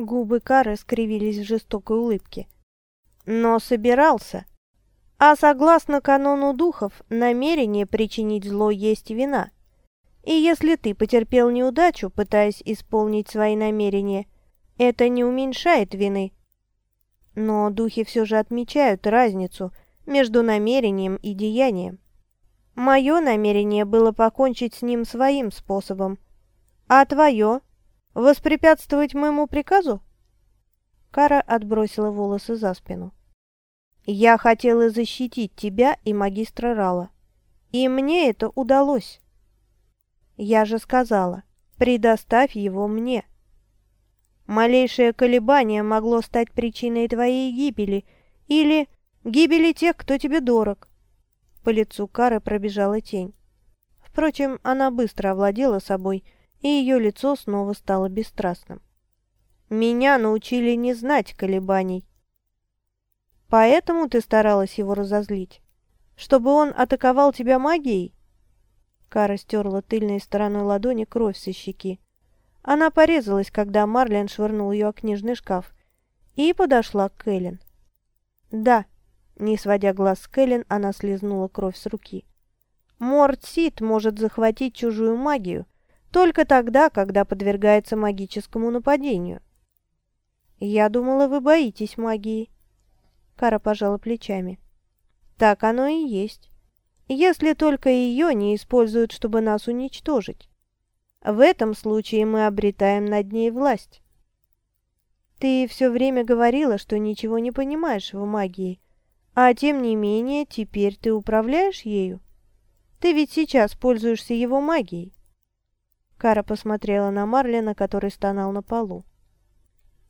Губы Кары скривились в жестокой улыбке. Но собирался. А согласно канону духов, намерение причинить зло есть вина. И если ты потерпел неудачу, пытаясь исполнить свои намерения, это не уменьшает вины. Но духи все же отмечают разницу между намерением и деянием. Мое намерение было покончить с ним своим способом. А твое? Воспрепятствовать моему приказу? Кара отбросила волосы за спину. Я хотела защитить тебя и магистра Рала. И мне это удалось. Я же сказала, предоставь его мне. Малейшее колебание могло стать причиной твоей гибели или гибели тех, кто тебе дорог. По лицу Кары пробежала тень. Впрочем, она быстро овладела собой, и ее лицо снова стало бесстрастным. «Меня научили не знать колебаний». «Поэтому ты старалась его разозлить? Чтобы он атаковал тебя магией?» Кара стерла тыльной стороной ладони кровь со щеки. Она порезалась, когда Марлен швырнул ее о книжный шкаф, и подошла к Кэлен. «Да», не сводя глаз с Кэлен, она слезнула кровь с руки. Морд Сид может захватить чужую магию только тогда, когда подвергается магическому нападению. «Я думала, вы боитесь магии». Кара пожала плечами. «Так оно и есть. Если только ее не используют, чтобы нас уничтожить. В этом случае мы обретаем над ней власть». «Ты все время говорила, что ничего не понимаешь в магии», а тем не менее, теперь ты управляешь ею? Ты ведь сейчас пользуешься его магией. Кара посмотрела на Марлина, который стонал на полу.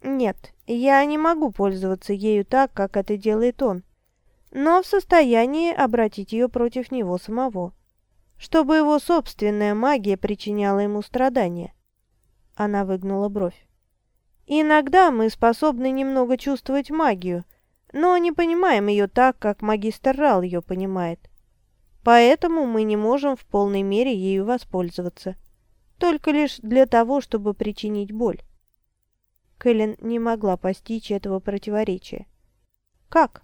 «Нет, я не могу пользоваться ею так, как это делает он, но в состоянии обратить ее против него самого, чтобы его собственная магия причиняла ему страдания». Она выгнула бровь. «Иногда мы способны немного чувствовать магию, но не понимаем ее так, как магистр Рал ее понимает. Поэтому мы не можем в полной мере ею воспользоваться. Только лишь для того, чтобы причинить боль. Кэлен не могла постичь этого противоречия. Как?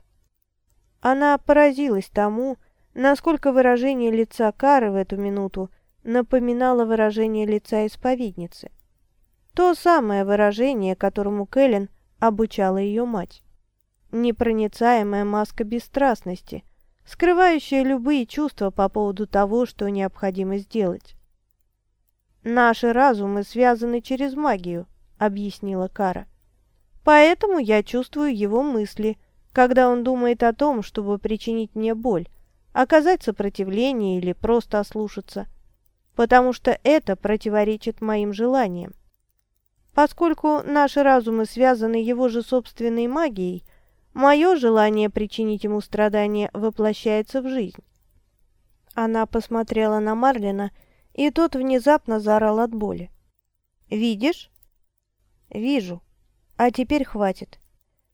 Она поразилась тому, насколько выражение лица Кары в эту минуту напоминало выражение лица исповедницы. То самое выражение, которому Кэлен обучала ее мать непроницаемая маска бесстрастности, скрывающая любые чувства по поводу того, что необходимо сделать. «Наши разумы связаны через магию», — объяснила Кара. «Поэтому я чувствую его мысли, когда он думает о том, чтобы причинить мне боль, оказать сопротивление или просто ослушаться, потому что это противоречит моим желаниям. Поскольку наши разумы связаны его же собственной магией, Мое желание причинить ему страдания воплощается в жизнь. Она посмотрела на Марлина, и тот внезапно заорал от боли. «Видишь?» «Вижу. А теперь хватит.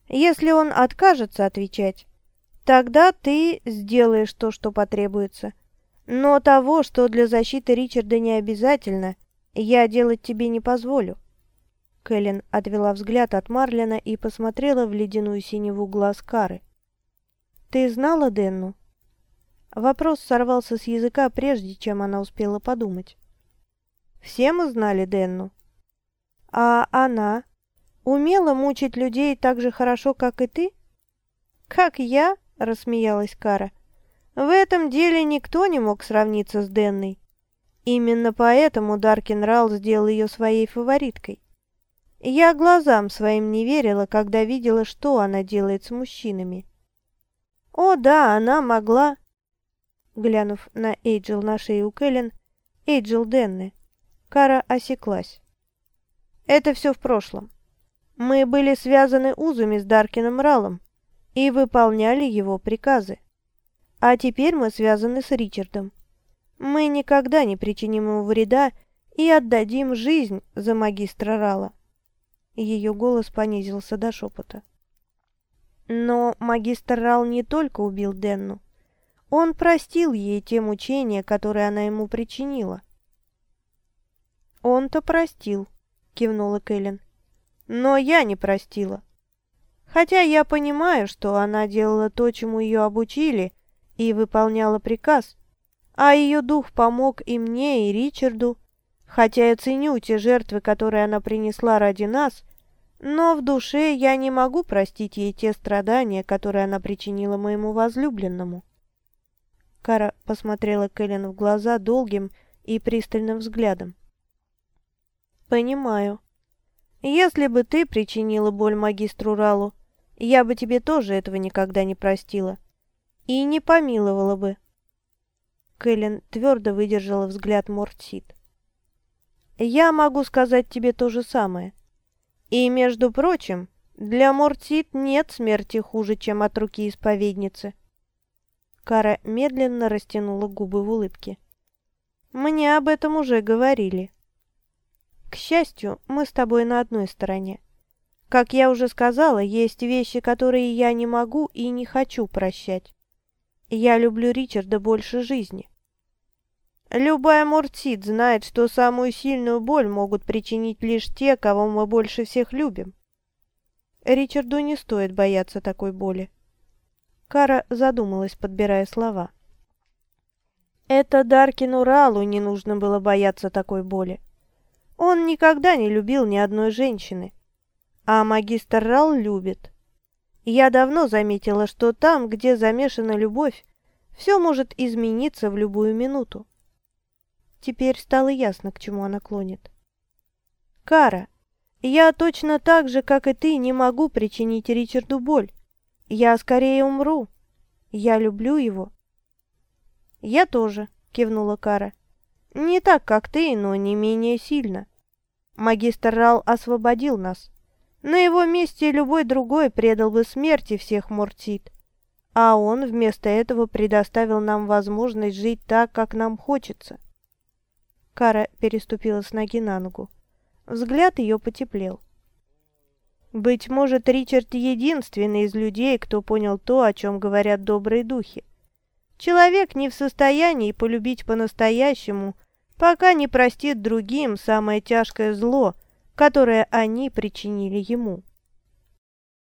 Если он откажется отвечать, тогда ты сделаешь то, что потребуется. Но того, что для защиты Ричарда не обязательно, я делать тебе не позволю. Кэлен отвела взгляд от Марлина и посмотрела в ледяную синеву глаз Кары. «Ты знала Денну?» Вопрос сорвался с языка, прежде чем она успела подумать. «Все мы знали Денну. А она умела мучить людей так же хорошо, как и ты?» «Как я?» – рассмеялась Кара. «В этом деле никто не мог сравниться с Денной. Именно поэтому Даркин Рал сделал ее своей фавориткой. Я глазам своим не верила, когда видела, что она делает с мужчинами. О, да, она могла... Глянув на Эйджел на шее у Кэлен, Эйджел Денны, Кара осеклась. Это все в прошлом. Мы были связаны узами с Даркином Ралом и выполняли его приказы. А теперь мы связаны с Ричардом. Мы никогда не причиним ему вреда и отдадим жизнь за магистра Рала. Ее голос понизился до шепота. Но магистр Рал не только убил Денну. Он простил ей те мучения, которые она ему причинила. «Он-то простил», — кивнула Кэлен. но я не простила. Хотя я понимаю, что она делала то, чему ее обучили, и выполняла приказ, а ее дух помог и мне, и Ричарду, хотя я ценю те жертвы, которые она принесла ради нас, но в душе я не могу простить ей те страдания, которые она причинила моему возлюбленному. Кара посмотрела Кэлен в глаза долгим и пристальным взглядом. «Понимаю. Если бы ты причинила боль магистру Ралу, я бы тебе тоже этого никогда не простила. И не помиловала бы. Кэлен твердо выдержала взгляд Мортсит. Я могу сказать тебе то же самое. И, между прочим, для Мортсит нет смерти хуже, чем от руки исповедницы. Кара медленно растянула губы в улыбке. Мне об этом уже говорили. К счастью, мы с тобой на одной стороне. Как я уже сказала, есть вещи, которые я не могу и не хочу прощать. Я люблю Ричарда больше жизни. Любая Муртит знает, что самую сильную боль могут причинить лишь те, кого мы больше всех любим. Ричарду не стоит бояться такой боли. Кара задумалась, подбирая слова. Это Даркину Ралу не нужно было бояться такой боли. Он никогда не любил ни одной женщины. А магистр Рал любит. Я давно заметила, что там, где замешана любовь, все может измениться в любую минуту. Теперь стало ясно, к чему она клонит. «Кара, я точно так же, как и ты, не могу причинить Ричарду боль. Я скорее умру. Я люблю его». «Я тоже», — кивнула Кара. «Не так, как ты, но не менее сильно. Магистр Рал освободил нас. На его месте любой другой предал бы смерти всех Муртит. А он вместо этого предоставил нам возможность жить так, как нам хочется. Кара переступила с ноги на ногу. Взгляд ее потеплел. Быть может, Ричард единственный из людей, кто понял то, о чем говорят добрые духи. Человек не в состоянии полюбить по-настоящему, пока не простит другим самое тяжкое зло, которое они причинили ему.